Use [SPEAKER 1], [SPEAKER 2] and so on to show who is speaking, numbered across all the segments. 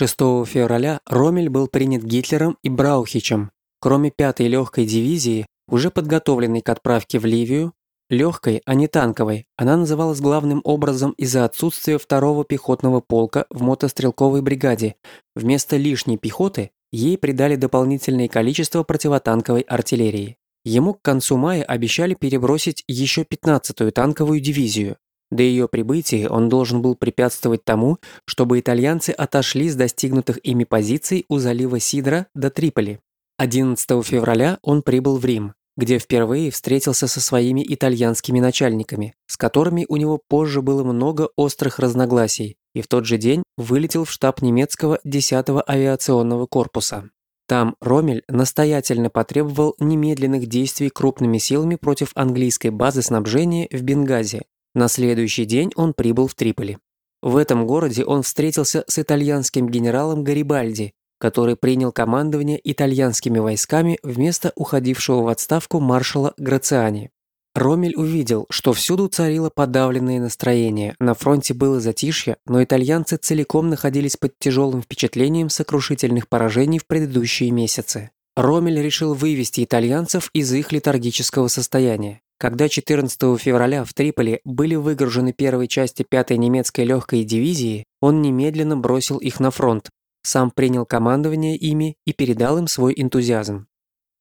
[SPEAKER 1] 6 февраля Ромель был принят Гитлером и Браухичем. Кроме 5-й легкой дивизии, уже подготовленной к отправке в Ливию, легкой, а не танковой, она называлась главным образом из-за отсутствия второго пехотного полка в мотострелковой бригаде. Вместо лишней пехоты ей придали дополнительное количество противотанковой артиллерии. Ему к концу мая обещали перебросить еще 15-ю танковую дивизию. До ее прибытия он должен был препятствовать тому, чтобы итальянцы отошли с достигнутых ими позиций у залива Сидра до Триполи. 11 февраля он прибыл в Рим, где впервые встретился со своими итальянскими начальниками, с которыми у него позже было много острых разногласий, и в тот же день вылетел в штаб немецкого 10-го авиационного корпуса. Там Ромель настоятельно потребовал немедленных действий крупными силами против английской базы снабжения в Бенгази. На следующий день он прибыл в Триполи. В этом городе он встретился с итальянским генералом Гарибальди, который принял командование итальянскими войсками вместо уходившего в отставку маршала Грациани. Ромель увидел, что всюду царило подавленное настроение, на фронте было затишье, но итальянцы целиком находились под тяжелым впечатлением сокрушительных поражений в предыдущие месяцы. Ромель решил вывести итальянцев из их летаргического состояния. Когда 14 февраля в Триполи были выгружены первые части 5-й немецкой легкой дивизии, он немедленно бросил их на фронт, сам принял командование ими и передал им свой энтузиазм.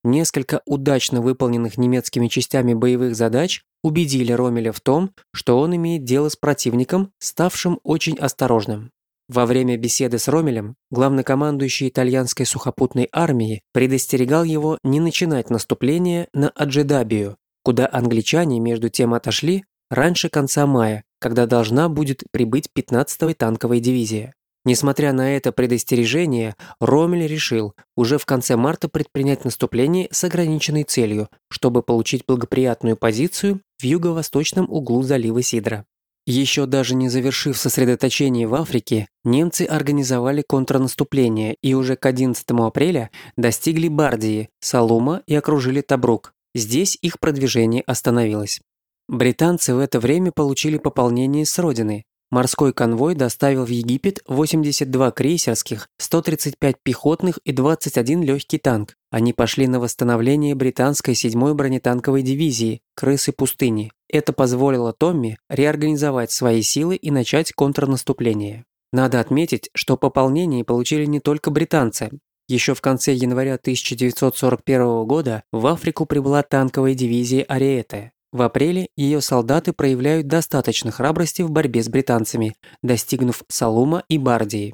[SPEAKER 1] Несколько удачно выполненных немецкими частями боевых задач убедили Ромеля в том, что он имеет дело с противником, ставшим очень осторожным. Во время беседы с Ромелем главнокомандующий итальянской сухопутной армии предостерегал его не начинать наступление на Аджидабию, куда англичане между тем отошли раньше конца мая, когда должна будет прибыть 15-я танковая дивизия. Несмотря на это предостережение, Ромель решил уже в конце марта предпринять наступление с ограниченной целью, чтобы получить благоприятную позицию в юго-восточном углу залива Сидра. Еще даже не завершив сосредоточение в Африке, немцы организовали контрнаступление и уже к 11 апреля достигли Бардии, Салума и окружили Табрук. Здесь их продвижение остановилось. Британцы в это время получили пополнение с родины, Морской конвой доставил в Египет 82 крейсерских, 135 пехотных и 21 легкий танк. Они пошли на восстановление британской 7-й бронетанковой дивизии «Крысы пустыни». Это позволило Томми реорганизовать свои силы и начать контрнаступление. Надо отметить, что пополнение получили не только британцы. Еще в конце января 1941 года в Африку прибыла танковая дивизия Ариэте. В апреле ее солдаты проявляют достаточно храбрости в борьбе с британцами, достигнув Салума и Бардии.